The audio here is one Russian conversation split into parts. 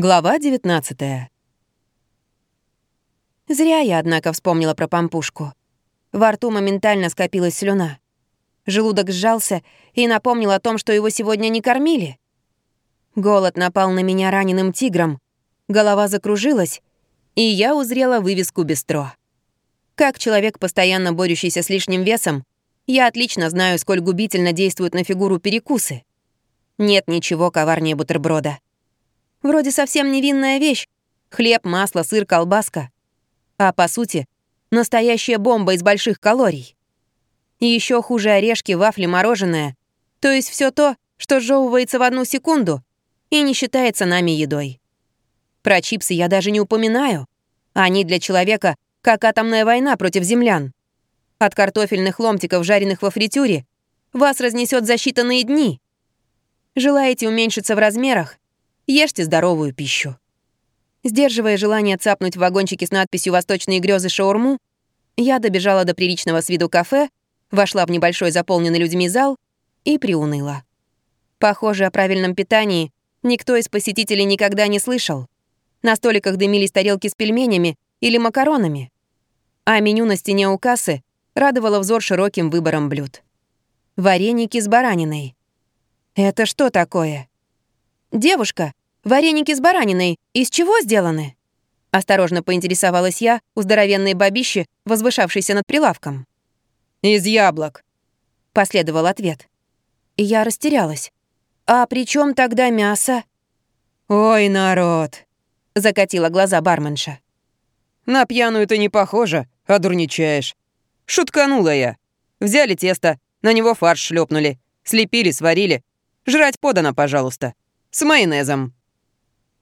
Глава 19 Зря я, однако, вспомнила про пампушку. Во рту моментально скопилась слюна. Желудок сжался и напомнил о том, что его сегодня не кормили. Голод напал на меня раненым тигром, голова закружилась, и я узрела вывеску «Бестро». Как человек, постоянно борющийся с лишним весом, я отлично знаю, сколь губительно действуют на фигуру перекусы. Нет ничего коварнее бутерброда. Вроде совсем невинная вещь. Хлеб, масло, сыр, колбаска. А по сути, настоящая бомба из больших калорий. И еще хуже орешки, вафли, мороженое. То есть все то, что сжевывается в одну секунду и не считается нами едой. Про чипсы я даже не упоминаю. Они для человека как атомная война против землян. От картофельных ломтиков, жареных во фритюре, вас разнесет за считанные дни. Желаете уменьшиться в размерах? Ешьте здоровую пищу. Сдерживая желание цапнуть в вагончике с надписью «Восточные грезы шаурму», я добежала до приличного с виду кафе, вошла в небольшой заполненный людьми зал и приуныла. Похоже, о правильном питании никто из посетителей никогда не слышал. На столиках дымились тарелки с пельменями или макаронами. А меню на стене у кассы радовало взор широким выбором блюд. Вареники с бараниной. Это что такое? Девушка, Вареники с бараниной из чего сделаны?» Осторожно поинтересовалась я у здоровенной бабищи, возвышавшейся над прилавком. «Из яблок», — последовал ответ. И я растерялась. «А при чем тогда мясо?» «Ой, народ!» — закатила глаза барменша. «На пьяную ты не похожа, а дурничаешь. Шутканула я. Взяли тесто, на него фарш шлепнули, слепили, сварили. Жрать подано, пожалуйста. С майонезом».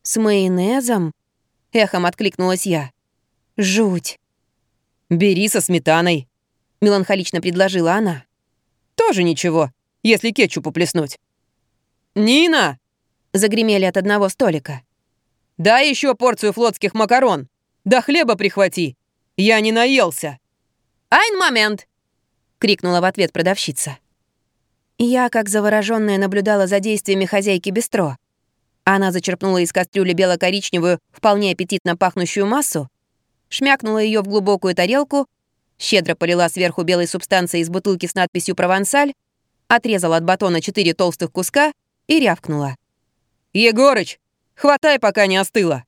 «С майонезом?» — эхом откликнулась я. «Жуть!» «Бери со сметаной», — меланхолично предложила она. «Тоже ничего, если кетчупу плеснуть». «Нина!» — загремели от одного столика. «Дай еще порцию флотских макарон. Да хлеба прихвати. Я не наелся». «Айн момент!» — крикнула в ответ продавщица. Я, как заворожённая, наблюдала за действиями хозяйки бистро. Она зачерпнула из кастрюли бело-коричневую, вполне аппетитно пахнущую массу, шмякнула ее в глубокую тарелку, щедро полила сверху белой субстанцией из бутылки с надписью «Провансаль», отрезала от батона четыре толстых куска и рявкнула. «Егорыч, хватай, пока не остыло!»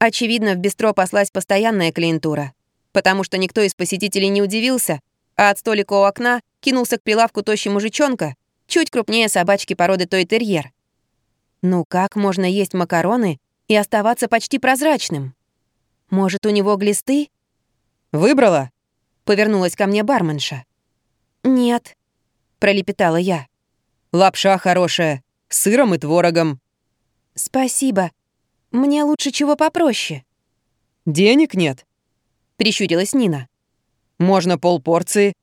Очевидно, в бистро послась постоянная клиентура, потому что никто из посетителей не удивился, а от столика у окна кинулся к прилавку тощий мужичонка, чуть крупнее собачки породы той-терьер. Ну как можно есть макароны и оставаться почти прозрачным? Может, у него глисты? «Выбрала?» — повернулась ко мне барменша. «Нет», — пролепетала я. «Лапша хорошая, с сыром и творогом». «Спасибо. Мне лучше чего попроще». «Денег нет?» — прищурилась Нина. «Можно полпорции».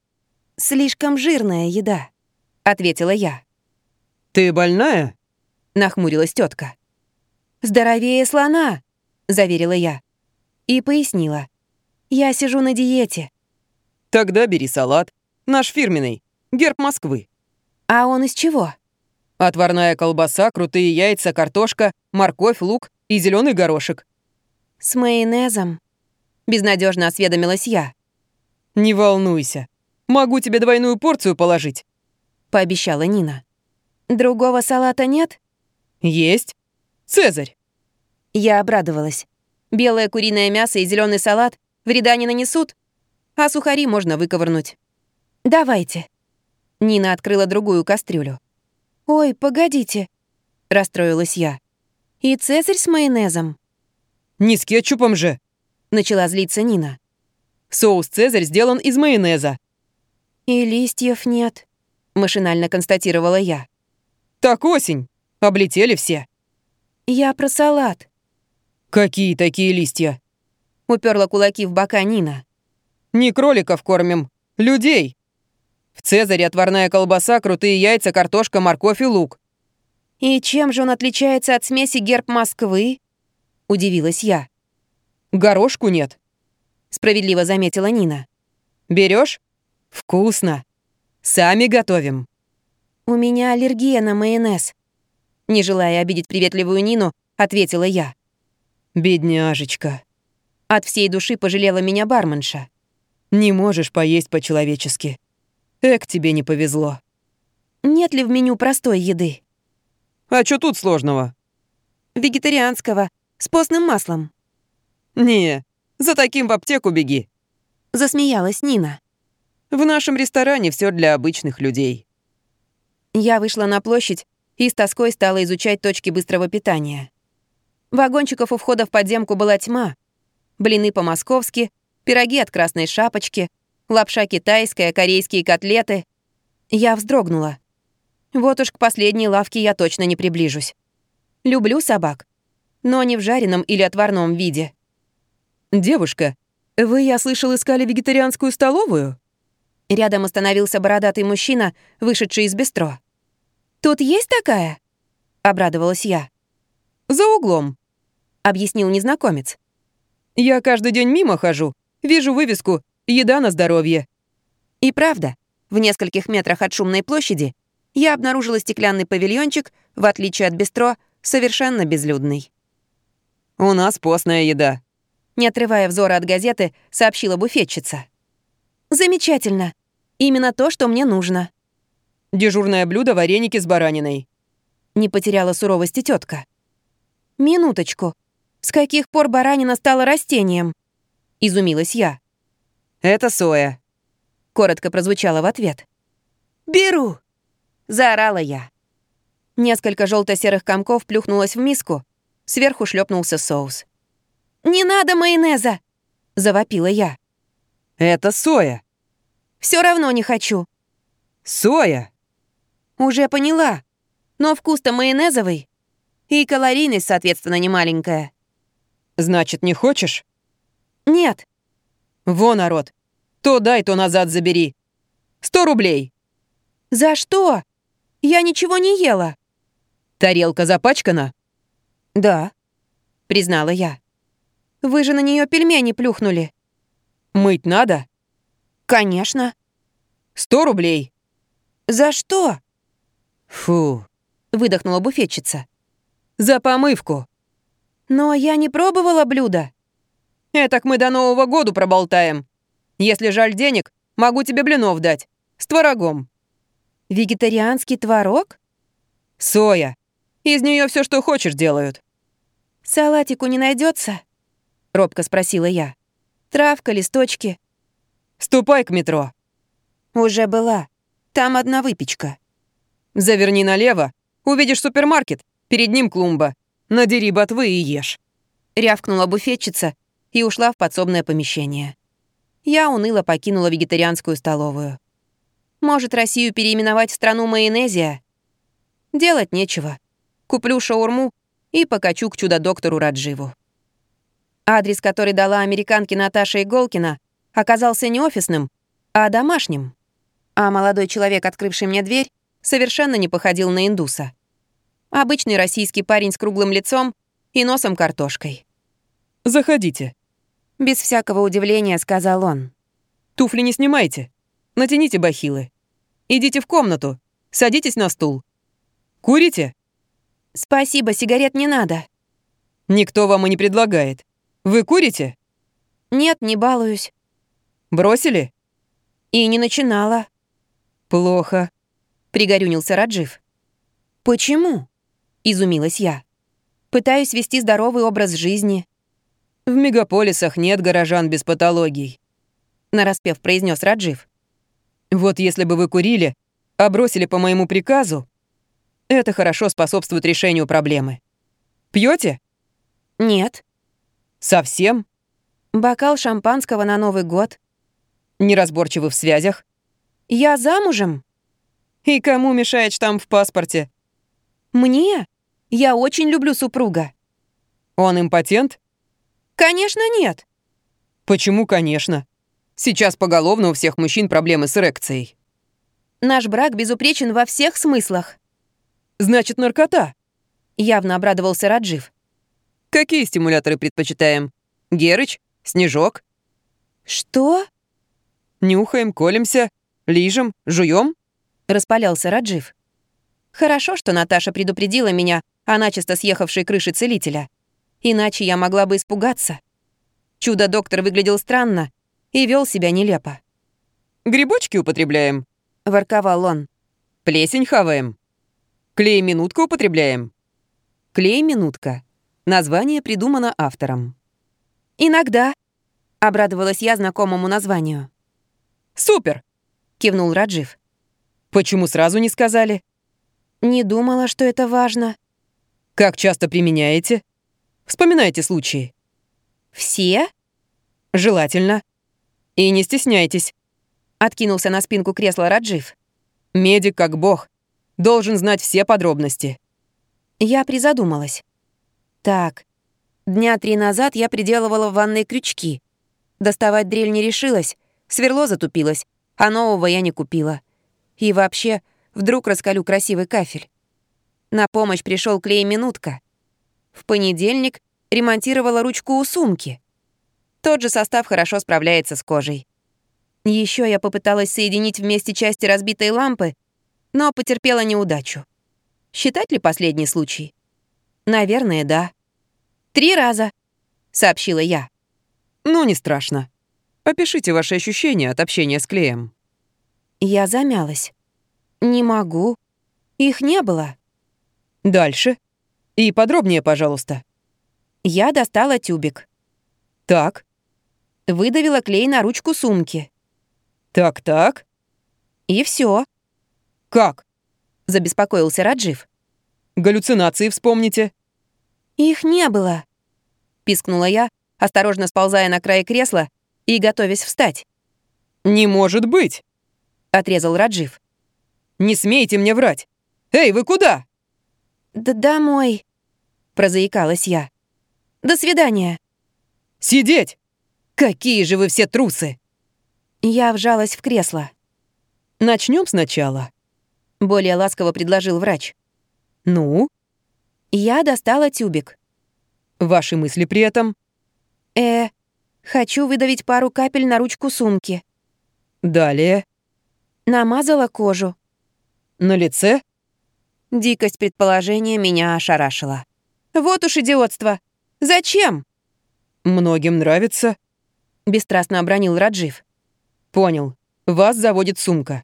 «Слишком жирная еда», — ответила я. «Ты больная?» — нахмурилась тетка. «Здоровее слона!» — заверила я. И пояснила. «Я сижу на диете». «Тогда бери салат. Наш фирменный. Герб Москвы». «А он из чего?» «Отварная колбаса, крутые яйца, картошка, морковь, лук и зеленый горошек». «С майонезом?» — безнадежно осведомилась я. «Не волнуйся. Могу тебе двойную порцию положить», — пообещала Нина. «Другого салата нет?» «Есть. Цезарь!» Я обрадовалась. Белое куриное мясо и зеленый салат вреда не нанесут, а сухари можно выковырнуть. «Давайте». Нина открыла другую кастрюлю. «Ой, погодите», — расстроилась я. «И цезарь с майонезом?» «Не с кетчупом же», — начала злиться Нина. «Соус цезарь сделан из майонеза». «И листьев нет», — машинально констатировала я. «Так осень. Облетели все. Я про салат. Какие такие листья? Уперла кулаки в бока Нина. Не кроликов кормим, людей. В Цезаре отварная колбаса, крутые яйца, картошка, морковь и лук. И чем же он отличается от смеси герб Москвы? Удивилась я. Горошку нет. Справедливо заметила Нина. Берешь? Вкусно. Сами готовим. У меня аллергия на майонез. Не желая обидеть приветливую Нину, ответила я. «Бедняжечка». От всей души пожалела меня барменша. «Не можешь поесть по-человечески. Эк, тебе не повезло». «Нет ли в меню простой еды?» «А что тут сложного?» «Вегетарианского, с постным маслом». «Не, за таким в аптеку беги», — засмеялась Нина. «В нашем ресторане все для обычных людей». Я вышла на площадь и с тоской стала изучать точки быстрого питания. Вагончиков у входа в подземку была тьма. Блины по-московски, пироги от красной шапочки, лапша китайская, корейские котлеты. Я вздрогнула. Вот уж к последней лавке я точно не приближусь. Люблю собак, но не в жареном или отварном виде. «Девушка, вы, я слышал, искали вегетарианскую столовую?» Рядом остановился бородатый мужчина, вышедший из бистро. «Тут есть такая?» — обрадовалась я. «За углом», — объяснил незнакомец. «Я каждый день мимо хожу, вижу вывеску «Еда на здоровье». И правда, в нескольких метрах от шумной площади я обнаружила стеклянный павильончик, в отличие от бистро, совершенно безлюдный. «У нас постная еда», не отрывая взора от газеты, сообщила буфетчица. «Замечательно. Именно то, что мне нужно». «Дежурное блюдо — вареники с бараниной». Не потеряла суровости тетка. «Минуточку. С каких пор баранина стала растением?» Изумилась я. «Это соя», — коротко прозвучало в ответ. «Беру!» — заорала я. Несколько желто серых комков плюхнулось в миску, сверху шлепнулся соус. «Не надо майонеза!» — завопила я. «Это соя!» Все равно не хочу». «Соя!» «Уже поняла. Но вкус-то майонезовый. И калорийность, соответственно, не маленькая». «Значит, не хочешь?» «Нет». «Во, народ! То дай, то назад забери. Сто рублей!» «За что? Я ничего не ела». «Тарелка запачкана?» «Да», — признала я. Вы же на нее пельмени плюхнули. Мыть надо? Конечно. Сто рублей. За что? Фу. Выдохнула буфетчица. За помывку. Но я не пробовала блюдо. Этак мы до Нового года проболтаем. Если жаль денег, могу тебе блинов дать. С творогом. Вегетарианский творог? Соя. Из нее все, что хочешь, делают. Салатику не найдется? — робко спросила я. «Травка, листочки». «Ступай к метро». «Уже была. Там одна выпечка». «Заверни налево. Увидишь супермаркет. Перед ним клумба. Надери ботвы и ешь». Рявкнула буфетчица и ушла в подсобное помещение. Я уныло покинула вегетарианскую столовую. Может, Россию переименовать в страну майонезия? Делать нечего. Куплю шаурму и покачу к чудо-доктору Радживу. Адрес, который дала американке Наташа Иголкина, оказался не офисным, а домашним. А молодой человек, открывший мне дверь, совершенно не походил на индуса. Обычный российский парень с круглым лицом и носом картошкой. «Заходите», — без всякого удивления сказал он. «Туфли не снимайте. Натяните бахилы. Идите в комнату. Садитесь на стул. Курите?» «Спасибо, сигарет не надо». «Никто вам и не предлагает. Вы курите? Нет, не балуюсь. Бросили? И не начинала. Плохо. Пригорюнился Раджив. Почему? Изумилась я. Пытаюсь вести здоровый образ жизни. В мегаполисах нет горожан без патологий. Нараспев произнес Раджив. Вот если бы вы курили, а бросили по моему приказу, это хорошо способствует решению проблемы. Пьете? Нет. Совсем? Бокал шампанского на Новый год. Неразборчивы в связях? Я замужем. И кому мешает штамп в паспорте? Мне? Я очень люблю супруга. Он импотент? Конечно, нет. Почему конечно? Сейчас поголовно у всех мужчин проблемы с эрекцией. Наш брак безупречен во всех смыслах. Значит, наркота? Явно обрадовался Раджив. Какие стимуляторы предпочитаем? Герыч? Снежок? Что? Нюхаем, колемся, лижем, жуем? Распалялся Раджив. Хорошо, что Наташа предупредила меня о начисто съехавшей крыше целителя. Иначе я могла бы испугаться. Чудо-доктор выглядел странно и вел себя нелепо. «Грибочки употребляем», — ворковал он. «Плесень хаваем. Клей-минутку употребляем». «Клей-минутка». Название придумано автором. «Иногда», — обрадовалась я знакомому названию. «Супер!» — кивнул Раджив. «Почему сразу не сказали?» «Не думала, что это важно». «Как часто применяете?» «Вспоминайте случаи». «Все?» «Желательно. И не стесняйтесь». Откинулся на спинку кресла Раджив. «Медик как бог. Должен знать все подробности». Я призадумалась. Так, дня три назад я приделывала в ванной крючки. Доставать дрель не решилась, сверло затупилось, а нового я не купила. И вообще, вдруг раскалю красивый кафель. На помощь пришел клей-минутка. В понедельник ремонтировала ручку у сумки. Тот же состав хорошо справляется с кожей. Еще я попыталась соединить вместе части разбитой лампы, но потерпела неудачу. Считать ли последний случай? Наверное, да. Три раза, сообщила я. Ну, не страшно. Опишите ваши ощущения от общения с клеем. Я замялась. Не могу. Их не было. Дальше. И подробнее, пожалуйста. Я достала тюбик. Так. Выдавила клей на ручку сумки. Так-так. И все. Как? — забеспокоился Раджив. «Галлюцинации вспомните». «Их не было», — пискнула я, осторожно сползая на край кресла и готовясь встать. «Не может быть!» — отрезал Раджив. «Не смейте мне врать! Эй, вы куда?» «Да домой», — прозаикалась я. «До свидания». «Сидеть! Какие же вы все трусы!» Я вжалась в кресло. Начнем сначала. Более ласково предложил врач. «Ну?» Я достала тюбик. «Ваши мысли при этом?» «Э, хочу выдавить пару капель на ручку сумки». «Далее?» Намазала кожу. «На лице?» Дикость предположения меня ошарашила. «Вот уж идиотство! Зачем?» «Многим нравится», — бесстрастно обронил Раджив. «Понял. Вас заводит сумка.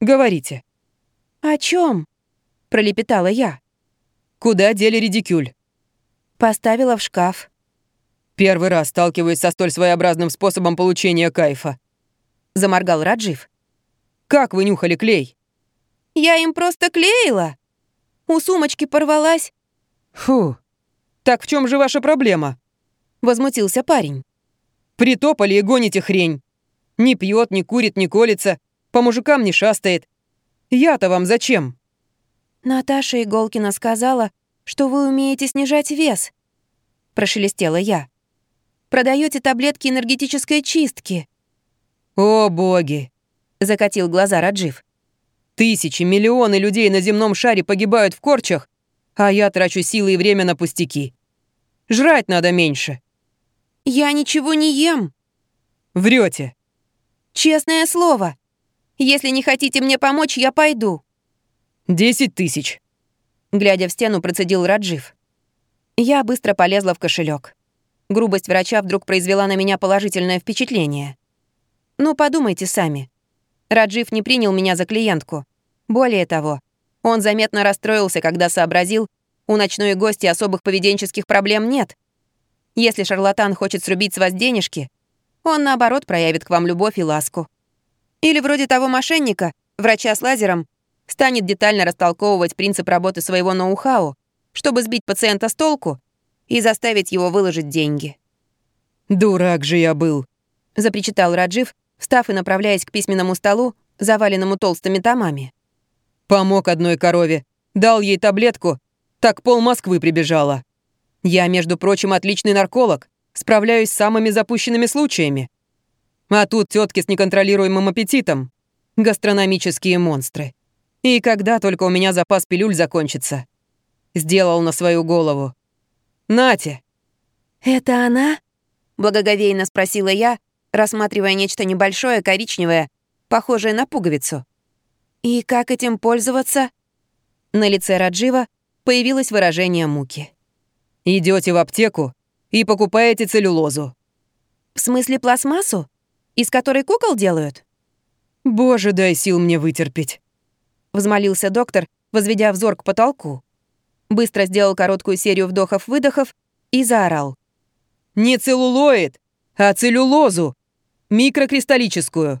Говорите». «О чем? пролепетала я. «Куда дели редикюль?» Поставила в шкаф. «Первый раз сталкиваюсь со столь своеобразным способом получения кайфа», — заморгал Раджив. «Как вы нюхали клей?» «Я им просто клеила. У сумочки порвалась». «Фу, так в чем же ваша проблема?» — возмутился парень. «Притопали и гоните хрень. Не пьет, не курит, не колется, по мужикам не шастает. Я-то вам зачем?» «Наташа Иголкина сказала, что вы умеете снижать вес», — прошелестела я. «Продаете таблетки энергетической чистки». «О, боги!» — закатил глаза Раджив. «Тысячи, миллионы людей на земном шаре погибают в корчах, а я трачу силы и время на пустяки. Жрать надо меньше». «Я ничего не ем». Врете. «Честное слово», если не хотите мне помочь, я пойду». «Десять тысяч», — глядя в стену, процедил Раджив. Я быстро полезла в кошелек. Грубость врача вдруг произвела на меня положительное впечатление. Ну, подумайте сами. Раджив не принял меня за клиентку. Более того, он заметно расстроился, когда сообразил, у ночной гости особых поведенческих проблем нет. Если шарлатан хочет срубить с вас денежки, он, наоборот, проявит к вам любовь и ласку. Или вроде того мошенника, врача с лазером, станет детально растолковывать принцип работы своего ноу-хау, чтобы сбить пациента с толку и заставить его выложить деньги. «Дурак же я был», — запричитал Раджив, встав и направляясь к письменному столу, заваленному толстыми томами. «Помог одной корове, дал ей таблетку, так пол Москвы прибежала. Я, между прочим, отличный нарколог, справляюсь с самыми запущенными случаями. А тут тетки с неконтролируемым аппетитом. Гастрономические монстры. И когда только у меня запас пилюль закончится. Сделал на свою голову. Нате. «Это она?» — благоговейно спросила я, рассматривая нечто небольшое, коричневое, похожее на пуговицу. «И как этим пользоваться?» На лице Раджива появилось выражение муки. Идете в аптеку и покупаете целлюлозу. В смысле пластмассу? Из которой кукол делают? Боже, дай сил мне вытерпеть. Взмолился доктор, возведя взор к потолку. Быстро сделал короткую серию вдохов-выдохов и заорал. Не целлулоид, а целлюлозу. Микрокристаллическую.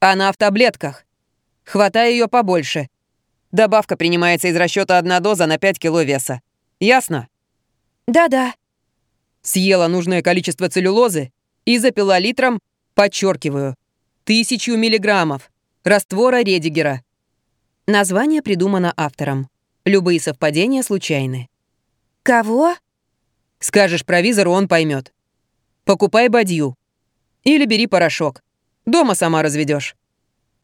Она в таблетках. Хватай ее побольше. Добавка принимается из расчета одна доза на 5 кило веса. Ясно? Да-да. Съела нужное количество целлюлозы и запила литром, подчеркиваю, тысячу миллиграммов раствора Редигера. Название придумано автором. Любые совпадения случайны. Кого? Скажешь провизору, он поймет. Покупай бадью. Или бери порошок. Дома сама разведешь.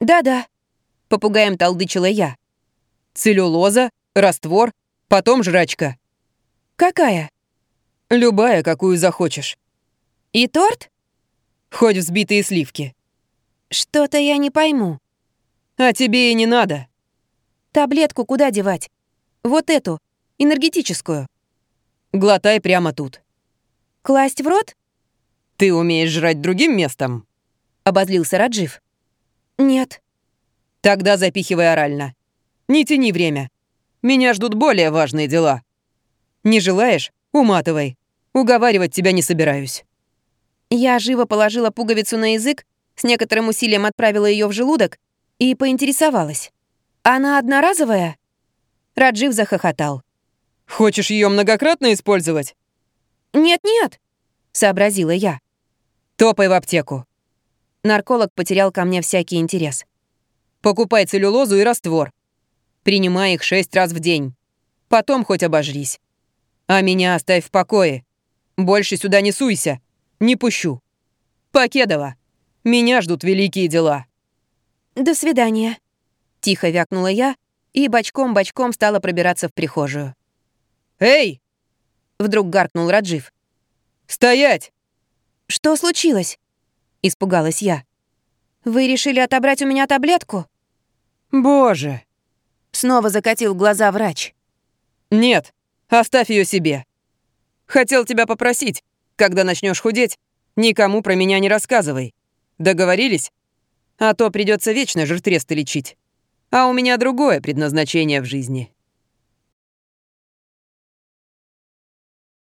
Да-да. Попугаем толдычила я. Целлюлоза, раствор, потом жрачка. Какая? Любая, какую захочешь. И торт? Хоть взбитые сливки. Что-то я не пойму. А тебе и не надо. Таблетку куда девать? Вот эту, энергетическую. Глотай прямо тут. Класть в рот? Ты умеешь жрать другим местом? Обозлился Раджив. Нет. Тогда запихивай орально. Не тяни время. Меня ждут более важные дела. Не желаешь? Уматывай. Уговаривать тебя не собираюсь. Я живо положила пуговицу на язык, с некоторым усилием отправила ее в желудок и поинтересовалась. «Она одноразовая?» Раджив захохотал. «Хочешь ее многократно использовать?» «Нет-нет», — сообразила я. «Топай в аптеку». Нарколог потерял ко мне всякий интерес. «Покупай целлюлозу и раствор. Принимай их шесть раз в день. Потом хоть обожрись. А меня оставь в покое. Больше сюда не суйся. Не пущу. Покедова. Меня ждут великие дела. До свидания. Тихо вякнула я и бочком-бочком стала пробираться в прихожую. «Эй!» — вдруг гаркнул Раджив. «Стоять!» «Что случилось?» — испугалась я. «Вы решили отобрать у меня таблетку?» «Боже!» Снова закатил глаза врач. «Нет, оставь ее себе. Хотел тебя попросить, когда начнешь худеть, никому про меня не рассказывай. Договорились? А то придется вечно жиртресты лечить. А у меня другое предназначение в жизни».